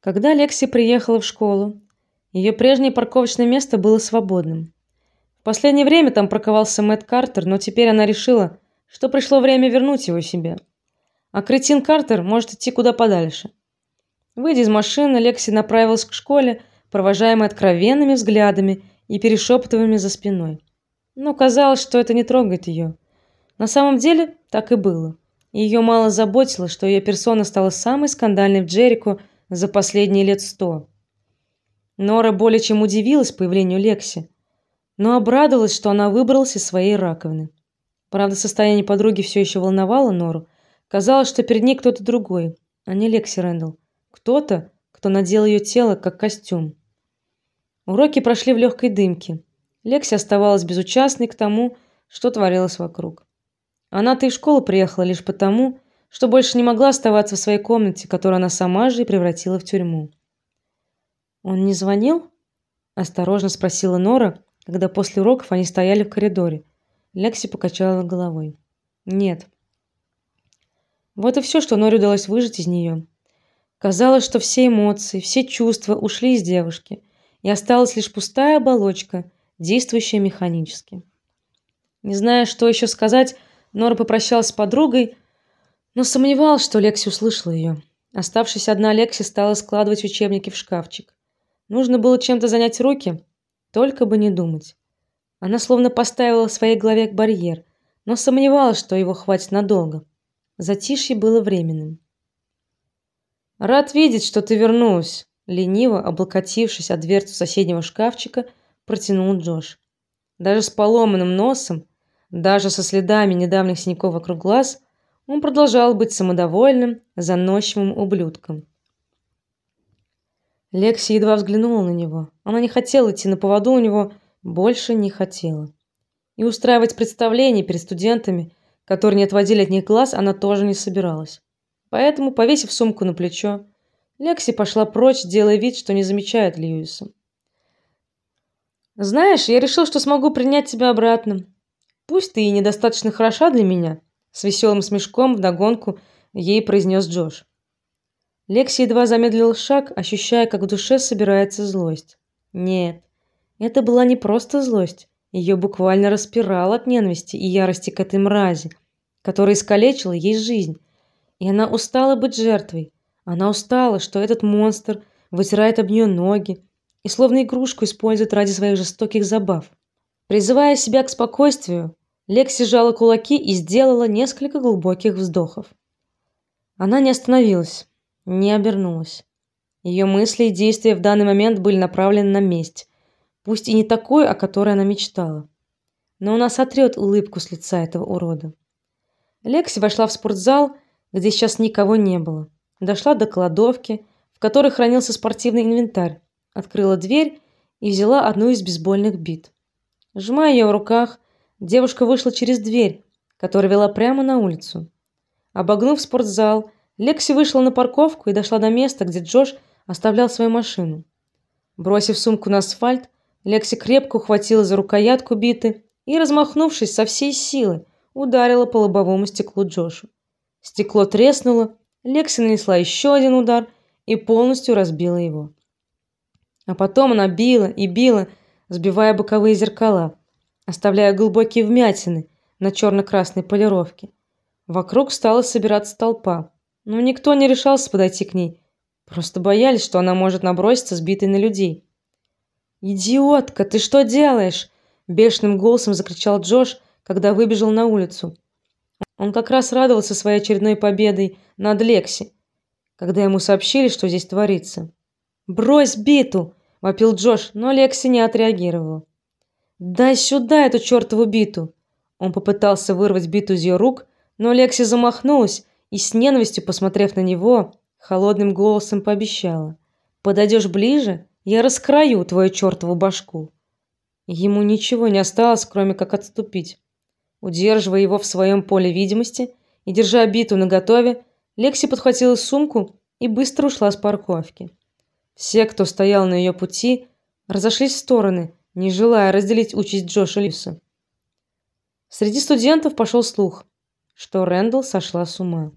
Когда Лекси приехала в школу, ее прежнее парковочное место было свободным. В последнее время там парковался Мэтт Картер, но теперь она решила, что пришло время вернуть его себе. А кретин Картер может идти куда подальше. Выйдя из машины, Лекси направилась к школе, провожаемая откровенными взглядами и перешептываниями за спиной. Но казалось, что это не трогает ее. На самом деле, так и было. Ее мало заботило, что ее персона стала самой скандальной в Джерико за последние лет сто. Нора более чем удивилась появлению Лекси, но обрадовалась, что она выбралась из своей раковины. Правда, состояние подруги все еще волновало Нору. Казалось, что перед ней кто-то другой, а не Лекси Рэндалл. Кто-то, кто надел ее тело как костюм. Уроки прошли в легкой дымке. Лекси оставалась безучастной к тому, что творилось вокруг. Она-то и в школу приехала лишь потому, что больше не могла оставаться в своей комнате, которую она сама же и превратила в тюрьму. Он не звонил? осторожно спросила Нора, когда после уроков они стояли в коридоре. Лекси покачала головой. Нет. Вот и все, что Норе удалось выжать из нее. Казалось, что все эмоции, все чувства ушли из девушки, и осталась лишь пустая оболочка, действующая механически. Не зная, что еще сказать, Нора попрощалась с подругой, но сомневалась, что Лекси услышала ее. Оставшись одна, Лекси стала складывать учебники в шкафчик. Нужно было чем-то занять руки, только бы не думать. Она словно поставила в своей голове барьер, но сомневалась, что его хватит надолго. Затишье было временным. Рад видеть, что ты вернулась, лениво облокотившись о дверцу соседнего шкафчика, протянул Джош. Даже с поломанным носом, даже со следами недавних синяков вокруг глаз, он продолжал быть самодовольным, заносчивым ублюдком. Лекси едва взглянула на него. Она не хотела идти на поводу у него, больше не хотела. И устраивать представление перед студентами, которые не отводили от них глаз, она тоже не собиралась. Поэтому, повесив сумку на плечо, Лекси пошла прочь, делая вид, что не замечает Льюиса. Знаешь, я решил, что смогу принять тебя обратно. Пусть ты и недостаточно хороша для меня, с веселым смешком вдогонку ей произнес Джош. Лекси едва замедлил шаг, ощущая, как в душе собирается злость. Нет, это была не просто злость, ее буквально распирало от ненависти и ярости к этой мрази, которая искалечила ей жизнь. И она устала быть жертвой. Она устала, что этот монстр вытирает об нее ноги и словно игрушку использует ради своих жестоких забав. Призывая себя к спокойствию, Лекси сжала кулаки и сделала несколько глубоких вздохов. Она не остановилась, не обернулась. Ее мысли и действия в данный момент были направлены на месть, пусть и не такой, о которой она мечтала. Но она сотрет улыбку с лица этого урода. Лекси вошла в спортзал, где сейчас никого не было. Дошла до кладовки, в которой хранился спортивный инвентарь, открыла дверь и взяла одну из бейсбольных бит. Сжимая ее в руках, Девушка вышла через дверь, которая вела прямо на улицу. Обогнув спортзал, Лекси вышла на парковку и дошла до места, где Джош оставлял свою машину. Бросив сумку на асфальт, Лекси крепко ухватила за рукоятку биты и, размахнувшись со всей силы, ударила по лобовому стеклу Джошу. Стекло треснуло, Лекси нанесла еще один удар и полностью разбила его. А потом она била и била, сбивая боковые зеркала оставляя глубокие вмятины на черно красной полировке. Вокруг стала собираться толпа, но никто не решался подойти к ней, просто боялись, что она может наброситься сбитой на людей. "Идиотка, ты что делаешь?" бешеным голосом закричал Джош, когда выбежал на улицу. Он как раз радовался своей очередной победой над Лекси, когда ему сообщили, что здесь творится. "Брось биту!" вопил Джош, но Лекси не отреагировала. Дай сюда эту чертову биту. Он попытался вырвать биту из ее рук, но Лекси замахнулась и с ненавистью, посмотрев на него, холодным голосом пообещала: "Подойдешь ближе, я раскрою твою чертову башку". Ему ничего не осталось, кроме как отступить. Удерживая его в своем поле видимости и держа биту наготове, Лекси подхватила сумку и быстро ушла с парковки. Все, кто стоял на ее пути, разошлись в стороны не желая разделить участь Джоша Льюиса. Среди студентов пошел слух, что Рэндалл сошла с ума.